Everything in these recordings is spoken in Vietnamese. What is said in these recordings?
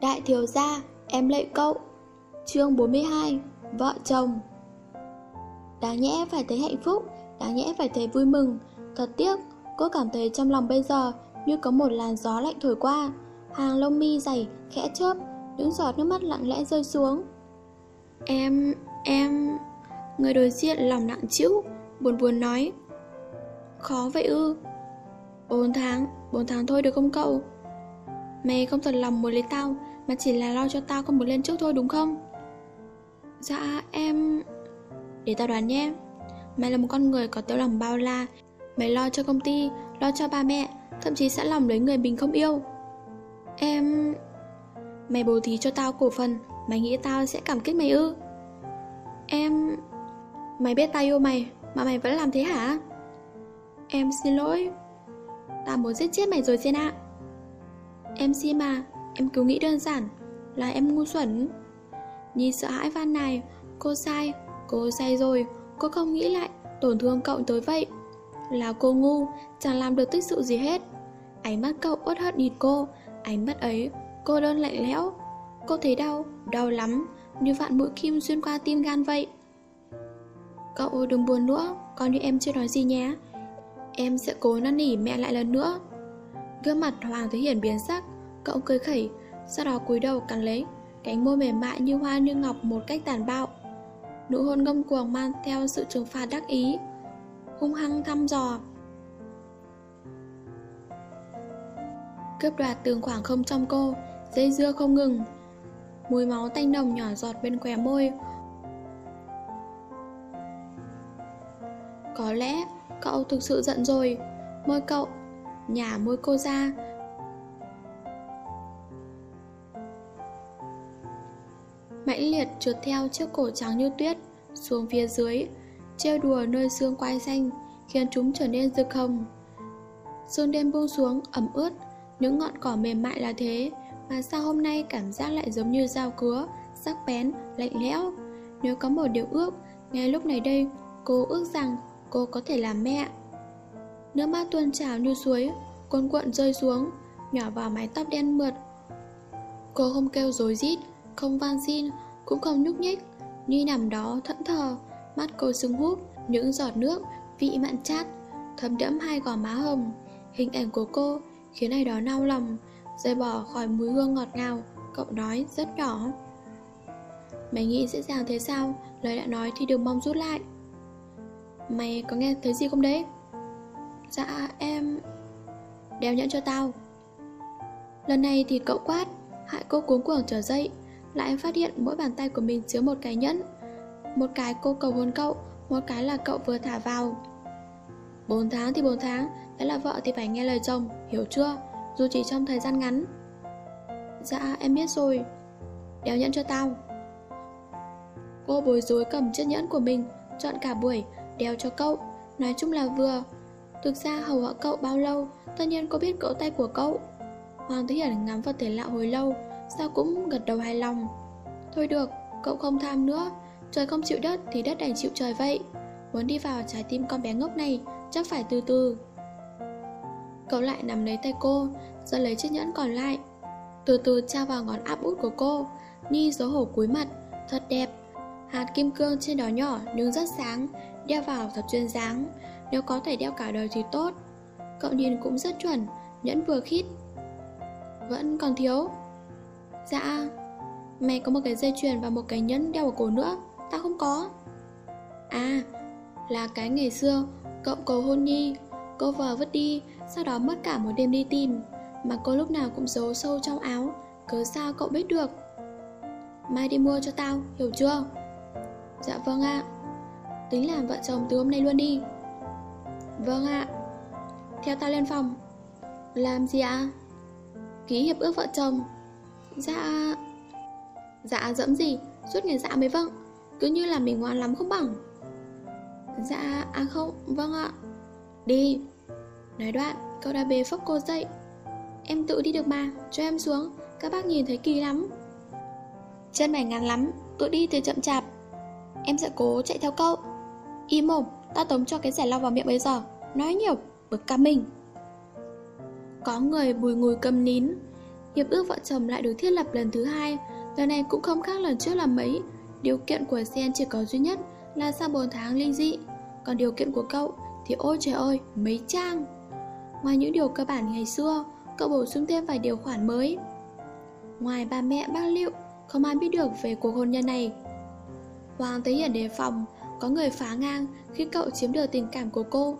Đại thiếu gia, em lệ cậu Chương 42 Vợ chồng. Đáng nhẽ phải thấy hạnh phúc Đáng nhẽ phải thấy vui mừng. Thật tiếc, cô cảm thấy trong lòng bây giờ Như có một làn gió lạnh thổi qua. Hàng lông mi dày, khẽ chớp Những giọt nước mắt lặng lẽ rơi xuống. Em, em Người đối diện lòng nặng chịu Buồn buồn nói. Khó vậy ư? Bốn tháng, bốn tháng thôi được không cậu? Mày không thật lòng muốn lấy tao mà chỉ là lo cho tao không muốn lên trước thôi đúng không? Dạ em Để tao đoán nhé. Mày là một con người có tấm lòng bao la. Mày lo cho công ty, lo cho ba mẹ Thậm chí sẵn lòng lấy người mình không yêu. Em... Mày bố thí cho tao cổ phần. Mày nghĩ tao sẽ cảm kích mày ư? Em... Mày biết tao yêu mày Mà mày vẫn làm thế hả? Em xin lỗi. Tao muốn giết chết mày rồi xin ạ. Em xin mà. Em cứ nghĩ đơn giản Là em ngu xuẩn. Nhi sợ hãi van này, Cô sai Cô sai rồi, Cô không nghĩ lại Tổn thương cậu tới vậy. Là cô ngu, Chẳng làm được tích sự gì hết. Ánh mắt cậu uất hận nhìn cô, Ánh mắt ấy, Cô đơn lạnh lẽo. Cô thấy đau Đau lắm, Như vạn mũi kim xuyên qua tim gan vậy. Cậu đừng buồn nữa Coi như em chưa nói gì nhé. Em sẽ cố năn nỉ mẹ lại lần nữa. Gương mặt Hoàng thấy Hiển biến sắc, Cậu cười khẩy sau đó cúi đầu cắn lấy Cánh môi mềm mại như hoa như ngọc một cách tàn bạo. Nụ hôn ngông cuồng mang theo sự trừng phạt đắc ý, Hung hăng thăm dò. Cướp đoạt từng khoảng không trong cô, Dây dưa không ngừng. Mùi máu tanh nồng nhỏ giọt bên khóe môi. Có lẽ cậu thực sự giận rồi. Môi cậu, Nhả môi cô ra mãnh liệt trượt theo chiếc cổ trắng như tuyết xuống phía dưới, trêu đùa nơi xương quai xanh, khiến chúng trở nên rực hồng. Sương đêm buông xuống, ẩm ướt, những ngọn cỏ mềm mại là thế, mà sao hôm nay cảm giác lại giống như dao cứa, sắc bén, lạnh lẽo. Nếu có một điều ước, ngay lúc này đây, cô ước rằng cô có thể làm mẹ. Nước mắt tuôn trào như suối, cuồn cuộn rơi xuống, nhỏ vào mái tóc đen mượt. Cô không kêu rối rít, không van xin, cũng không nhúc nhích, như nằm đó thẫn thờ, mắt cô sưng húp, những giọt nước, vị mặn chát, thấm đẫm hai gò má hồng. Hình ảnh của cô khiến ai đó nao lòng, rời bỏ khỏi mùi hương ngọt ngào, cậu nói rất nhỏ. Mày nghĩ dễ dàng thế sao, lời đã nói thì đừng mong rút lại. Mày có nghe thấy gì không đấy? Dạ em... Đeo nhẫn cho tao Lần này thì cậu quát Hại cô cuống cuồng trở dậy lại phát hiện mỗi bàn tay của mình chứa một cái nhẫn. Một cái cô cầu hôn cậu, Một cái là cậu vừa thả vào. 4 tháng thì 4 tháng Đã là vợ thì phải nghe lời chồng, Hiểu chưa? Dù chỉ trong thời gian ngắn. Dạ em biết rồi. Đeo nhẫn cho tao. Cô bối rối cầm chiếc nhẫn của mình, Chọn cả buổi, đeo cho cậu. Nói chung là vừa. Thực ra hầu hạ cậu bao lâu, Tất nhiên cô biết cậu tay của cậu. Hoàng Thế Hiển ngắm vào thể lạ hồi lâu Sao cũng gật đầu hài lòng. Thôi được, cậu không tham nữa. Trời không chịu đất thì đất đành chịu trời vậy. Muốn đi vào trái tim con bé ngốc này Chắc phải từ từ. Cậu lại nắm lấy tay cô Giơ lấy chiếc nhẫn còn lại. Từ từ trao vào ngón áp út của cô Nhi dấu hổ cúi mặt Thật đẹp. Hạt kim cương trên đó nhỏ nhưng rất sáng Đeo vào thật chuyên dáng. Nếu có thể đeo cả đời thì tốt. Cậu nhìn cũng rất chuẩn Nhẫn vừa khít. Vẫn còn thiếu. Dạ. Mẹ có một cái dây chuyền và một cái nhẫn đeo ở cổ nữa. Tao không có. À Là cái ngày xưa, Cậu cầu hôn nhi, Cô vợ vứt đi, Sau đó mất cả một đêm đi tìm, Mà cô lúc nào cũng giấu sâu trong áo, Cớ sao cậu biết được? Mai đi mua cho tao, Hiểu chưa? Dạ vâng ạ. Tính làm vợ chồng từ hôm nay luôn đi. Vâng ạ. Theo tao lên phòng. Làm gì ạ? Ký hiệp ước vợ chồng. Dạ... Dạ dẫm gì, suốt ngày dạ mới vâng. Cứ như là mình ngoan lắm không bằng. Dạ, à không, vâng ạ. Đi. Nói đoạn, cậu đã bế phốc cô dậy. Em tự đi được mà, cho em xuống. Các bác nhìn thấy kỳ lắm. Chân mày ngắn lắm, tự đi thì chậm chạp. Em sẽ cố chạy theo cậu. Im mồm, tao tống cho cái rẻ lau vào miệng bây giờ. Nói nhiều, bực cả mình. Có người bùi ngùi cầm nín. Hiệp ước vợ chồng lại được thiết lập lần thứ hai. Lần này cũng không khác lần trước là mấy. Điều kiện của Sen chỉ có duy nhất là sau 4 tháng ly dị. Còn điều kiện của cậu thì ôi trời ơi, mấy trang. Ngoài những điều cơ bản ngày xưa Cậu bổ sung thêm vài điều khoản mới. Ngoài ba mẹ bác liệu Không ai biết được về cuộc hôn nhân này. Hoàng thấy Hiển đề phòng Có người phá ngang khi cậu chiếm được tình cảm của cô.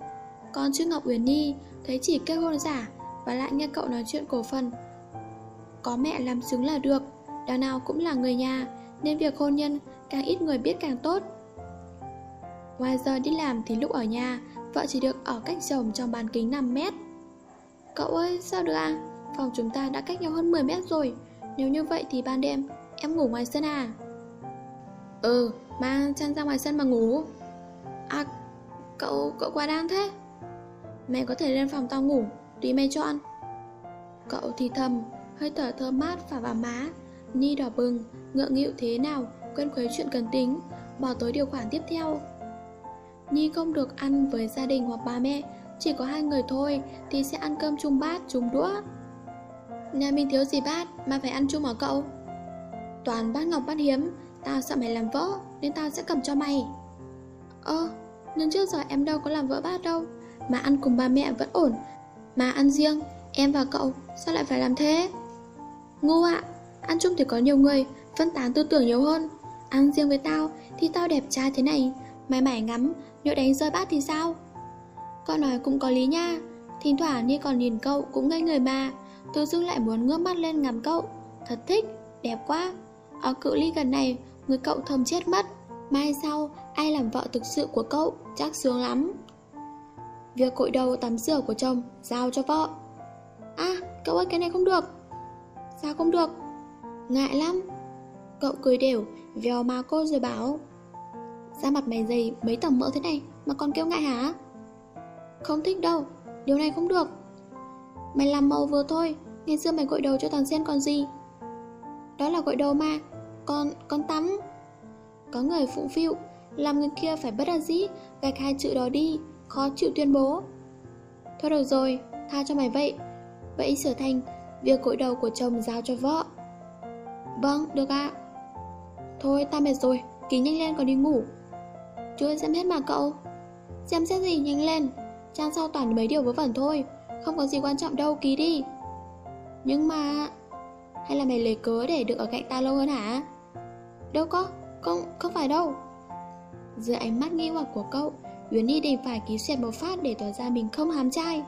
Còn chữ Ngọc Uyển Nhi Thấy chỉ kết hôn giả Và lại nghe cậu nói chuyện cổ phần. Có mẹ làm chứng là được, Đằng nào cũng là người nhà, Nên việc hôn nhân càng ít người biết càng tốt. Ngoài giờ đi làm thì lúc ở nhà, Vợ chỉ được ở cách chồng trong bán kính 5 mét. Cậu ơi, sao được à? Phòng chúng ta đã cách nhau hơn 10 mét rồi. Nếu như vậy thì ban đêm, Em ngủ ngoài sân à? Ừ mang chăn ra ngoài sân mà ngủ. À cậu cậu quá đáng thế. Mẹ có thể lên phòng tao ngủ, Tùy mày chọn. Cậu thì thầm Hơi thở thơm mát phả vào má Ni đỏ bừng Ngượng nghịu thế nào Quên khuấy chuyện cần tính. Bỏ tới điều khoản tiếp theo. Nhi không được ăn với gia đình hoặc ba mẹ Chỉ có hai người thôi Thì sẽ ăn cơm chung bát, chung đũa. Nhà mình thiếu gì bát Mà phải ăn chung ở cậu? Toàn bát ngọc bát hiếm Tao sợ mày làm vỡ Nên tao sẽ cầm cho mày. Ơ Nhưng trước giờ em đâu có làm vỡ bát đâu Mà ăn cùng ba mẹ vẫn ổn. Mà ăn riêng Em và cậu Sao lại phải làm thế? Ngu ạ Ăn chung thì có nhiều người Phân tán tư tưởng nhiều hơn. Ăn riêng với tao Thì tao đẹp trai thế này Mày mải ngắm nhỡ đánh rơi bát thì sao? Con nói cũng có lý nha Thỉnh thoảng như còn nhìn cậu cũng ngây người mà. Tôi dưng lại muốn ngước mắt lên ngắm cậu. Thật thích, đẹp quá. Ở cự ly gần này Người cậu thầm chết mất. Mai sau ai làm vợ thực sự của cậu Chắc sướng lắm. Việc cội đầu tắm rửa của chồng Giao cho vợ. À cậu ơi cái này không được. Sao không được? Ngại lắm. Cậu cười đều Vèo má cô rồi bảo. Da mặt mày dày mấy tầng mỡ thế này Mà còn kêu ngại hả? Không thích đâu Điều này không được. Mày làm màu vừa thôi Ngày xưa mày gội đầu cho thằng Sen còn gì? Đó là gội đầu mà Con, con tắm. Có người phụng phịu Làm người kia phải bất đắc dĩ Gạch hai chữ đó đi Khó chịu tuyên bố. Thôi được rồi Tha cho mày vậy. Vậy sửa thành Việc gội đầu của chồng giao cho vợ. Vâng, được ạ. Thôi, ta mệt rồi. Ký nhanh lên còn đi ngủ. Chưa xem hết mà cậu? Xem xét gì nhanh lên. Trang sau toàn mấy điều vớ vẩn thôi. Không có gì quan trọng đâu ký đi. Nhưng mà Hay là mày lấy cớ để được ở cạnh ta lâu hơn hả? Đâu có Không, không phải đâu. Giữa ánh mắt nghi hoặc của cậu Yến Nhi đành phải ký xẹt một phát để tỏ ra mình không hám trai.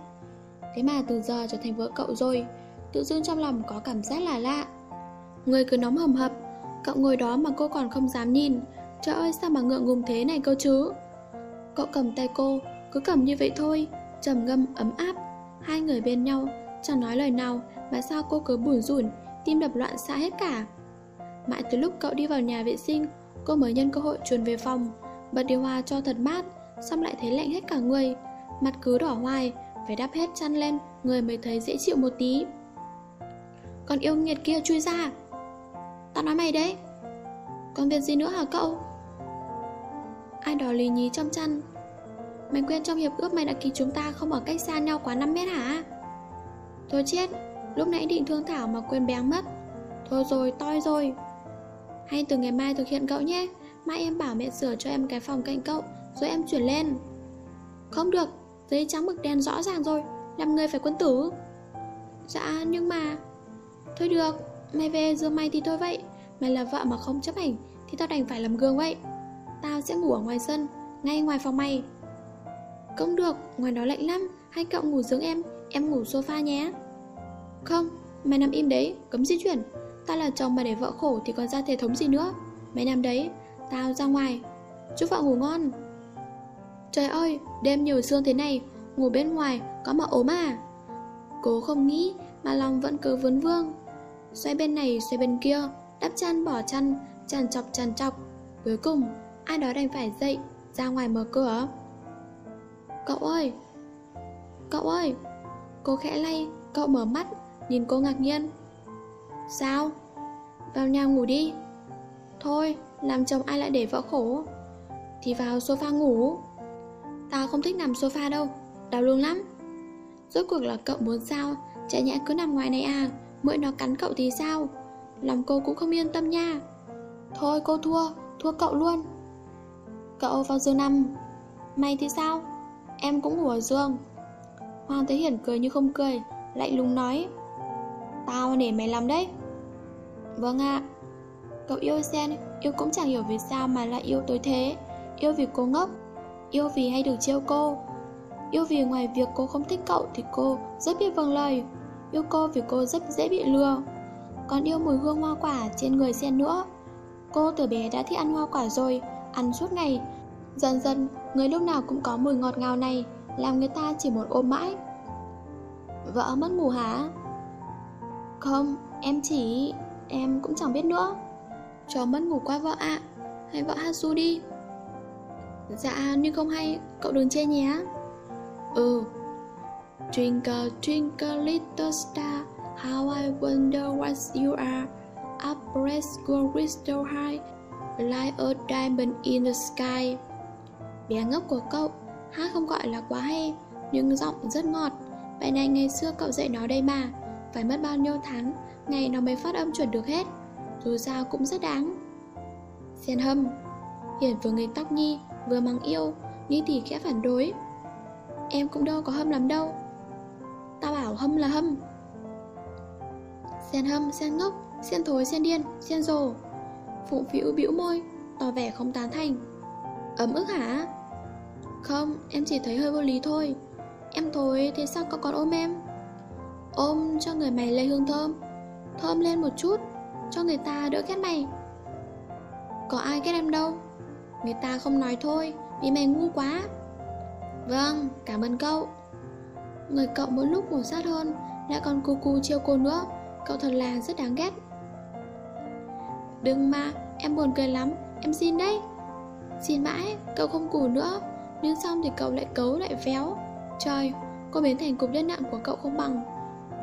Thế mà từ giờ trở thành vợ cậu rồi Tự dưng trong lòng có cảm giác là lạ. Người cứ nóng hầm hập, Cậu ngồi đó mà cô còn không dám nhìn. Trời ơi, sao mà ngượng ngùng thế này cơ chứ? Cậu cầm tay cô, Cứ cầm như vậy thôi, trầm ngâm, ấm áp. Hai người bên nhau, Chẳng nói lời nào Mà sao cô cứ buồn rủn, Tim đập loạn xạ hết cả. Mãi từ lúc cậu đi vào nhà vệ sinh, Cô mới nhân cơ hội chuồn về phòng. Bật điều hòa cho thật mát, Xong lại thấy lạnh hết cả người. Mặt cứ đỏ hoài, Phải đắp hết chăn lên, Người mới thấy dễ chịu một tí. Còn yêu nghiệt kia chui ra. Tao nói mày đấy, Còn việc gì nữa hả cậu? Ai đó lì nhí trong chăn. Mày quên trong hiệp ước mày đã ký chúng ta không ở cách xa nhau quá 5 mét hả? Thôi chết, Lúc nãy định thương Thảo mà quên béng mất. Thôi rồi, toi rồi. Hay từ ngày mai thực hiện cậu nhé. Mai em bảo mẹ sửa cho em cái phòng cạnh cậu, Rồi em chuyển lên. Không được, Giấy trắng mực đen rõ ràng rồi, Làm người phải quân tử. Dạ nhưng mà Thôi được Mày về giường mày thì thôi vậy. Mày là vợ mà không chấp hành Thì tao đành phải làm gương vậy. Tao sẽ ngủ ở ngoài sân Ngay ngoài phòng mày. Không được, ngoài đó lạnh lắm. Hai cậu ngủ giường em, em ngủ sofa nhé. Không, mày nằm im đấy Cấm di chuyển. Tao là chồng mà để vợ khổ thì còn ra thể thống gì nữa. Mày nằm đấy, tao ra ngoài. Chúc vợ ngủ ngon. Trời ơi, đêm nhiều sương thế này Ngủ bên ngoài, có mà ốm à? Cố không nghĩ mà lòng vẫn cứ vướng vương. Xoay bên này, xoay bên kia Đắp chăn, bỏ chăn, tràn chọc tràn chọc Cuối cùng Ai đó đành phải dậy Ra ngoài mở cửa. Cậu ơi! Cậu ơi! Cô khẽ lay Cậu mở mắt Nhìn cô ngạc nhiên. Sao? Vào nhà ngủ đi. Thôi Làm chồng ai lại để vợ khổ? Thì vào sofa ngủ. Tao không thích nằm sofa đâu Đau lưng lắm. Rốt cuộc là cậu muốn sao? Chạy nhẽ cứ nằm ngoài này à? Mỗi nó cắn cậu thì sao? Lòng cô cũng không yên tâm nha. Thôi cô thua, thua cậu luôn. Cậu vào giường nằm. Mày thì sao? Em cũng ngủ ở giường. Hoàng Thế Hiển cười như không cười Lạnh lùng nói. Tao để mày làm đấy. Vâng ạ. Cậu yêu Sen Yêu cũng chẳng hiểu vì sao mà lại yêu tôi thế. Yêu vì cô ngốc Yêu vì hay được trêu cô. Yêu vì ngoài việc cô không thích cậu Thì cô rất biết vâng lời. Yêu cô vì cô rất dễ bị lừa. Còn yêu mùi hương hoa quả trên người Sen nữa. Cô từ bé đã thích ăn hoa quả rồi Ăn suốt ngày. Dần dần người lúc nào cũng có mùi ngọt ngào này Làm người ta chỉ muốn ôm mãi. Vợ mất ngủ hả? Không, em chỉ... Em cũng chẳng biết nữa. Chó mất ngủ qua vợ ạ. Hay vợ hát du đi. Dạ, nhưng không hay Cậu đừng chê nhé. Ừ Twinkle, twinkle, little star How I wonder what you are. Up breast go crystal high. Like a diamond in the sky. Bé ngốc của cậu Hát không gọi là quá hay Nhưng giọng rất ngọt. Bài này ngày xưa cậu dạy nó đây mà Phải mất bao nhiêu tháng Ngày nó mới phát âm chuẩn được hết. Dù sao cũng rất đáng. Sen hâm Hiển vừa nghịch tóc Nhi Vừa mắng yêu Nhi thì khẽ phản đối. Em cũng đâu có hâm lắm đâu. Tao bảo hâm là hâm. Sen hâm, sen ngốc Sen thối, sen điên, sen rồ Phụng phịu bĩu môi Tỏ vẻ không tán thành. Ấm ức hả? Không, em chỉ thấy hơi vô lý thôi. Em thối, thế sao cậu còn ôm em? Ôm cho người mày lấy hương thơm. Thơm lên một chút Cho người ta đỡ ghét mày. Có ai ghét em đâu? Người ta không nói thôi Vì mày ngu quá. Vâng, cảm ơn cậu. Người cậu mỗi lúc một sát hơn. Lại còn cu cu chiêu cô nữa. Cậu thật là rất đáng ghét. Đừng mà, em buồn cười lắm. Em xin đấy. Xin mãi, cậu không củ nữa. Nhưng xong thì cậu lại cấu lại véo. Trời, cô biến thành cục đất nặng của cậu không bằng.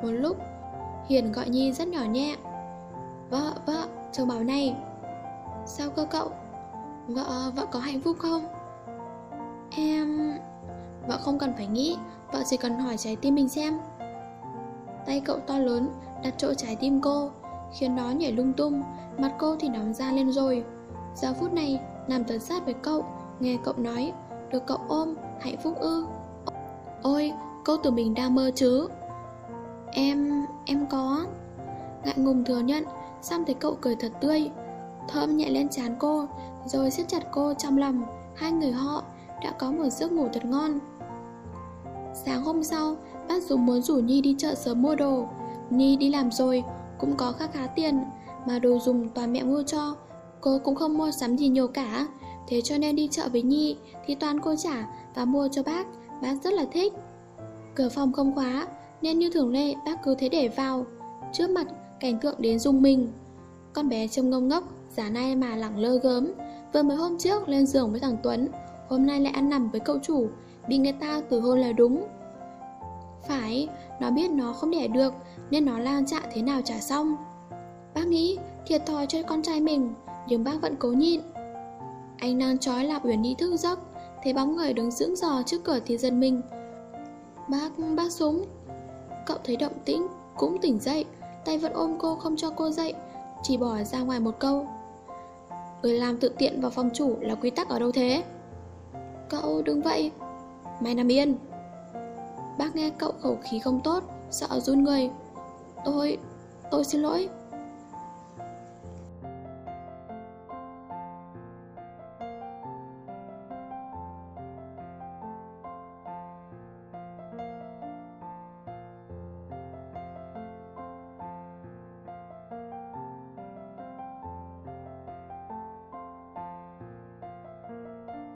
Một lúc Hiền gọi Nhi rất nhỏ nhẹ. Vợ, vợ, chồng bảo này. Sao cơ cậu? Vợ, vợ có hạnh phúc không? Em... Vợ không cần phải nghĩ. Vợ chỉ cần hỏi trái tim mình xem. Tay cậu to lớn, Đặt chỗ trái tim cô, Khiến nó nhảy lung tung, Mặt cô thì nóng ra lên rồi. Giờ phút này, nằm tấn sát với cậu, Nghe cậu nói, Được cậu ôm, hạnh phúc ư. Ôi, cô tưởng mình đang mơ chứ. Em... em có. Ngại ngùng thừa nhận, Xong thấy cậu cười thật tươi, Thơm nhẹ lên trán cô, Rồi siết chặt cô trong lòng. Hai người họ đã có một giấc ngủ thật ngon. Sáng hôm sau, Bác Dũng muốn rủ Nhi đi chợ sớm mua đồ. Nhi đi làm rồi, Cũng có khá khá tiền, Mà đồ dùng toàn mẹ mua cho. Cô cũng không mua sắm gì nhiều cả. Thế cho nên đi chợ với Nhi, Thì toàn cô trả và mua cho bác. Bác rất là thích. Cửa phòng không khóa, Nên như thường lệ, bác cứ thế để vào. Trước mặt, cảnh tượng đến rung mình. Con bé trông ngông ngốc, Giả nay mà lẳng lơ gớm. Vừa mới hôm trước, lên giường với thằng Tuấn. Hôm nay lại ăn nằm với cậu chủ Bị người ta từ hôn là đúng. Phải, nó biết nó không đẻ được Nên nó lan trạ dạ thế nào trả xong. Bác nghĩ thiệt thòi cho con trai mình Nhưng bác vẫn cố nhịn. Anh đang trói Lạp Uyển đi thức giấc Thấy bóng người đứng dưỡng giò trước cửa thì dân mình. Bác, bác súng Cậu thấy động tĩnh, cũng tỉnh dậy Tay vẫn ôm cô không cho cô dậy Chỉ bỏ ra ngoài một câu. Người làm tự tiện vào phòng chủ là quy tắc ở đâu thế? Cậu đừng vậy mai nằm yên. Bác nghe cậu khẩu khí không tốt Sợ run người. Tôi, tôi xin lỗi.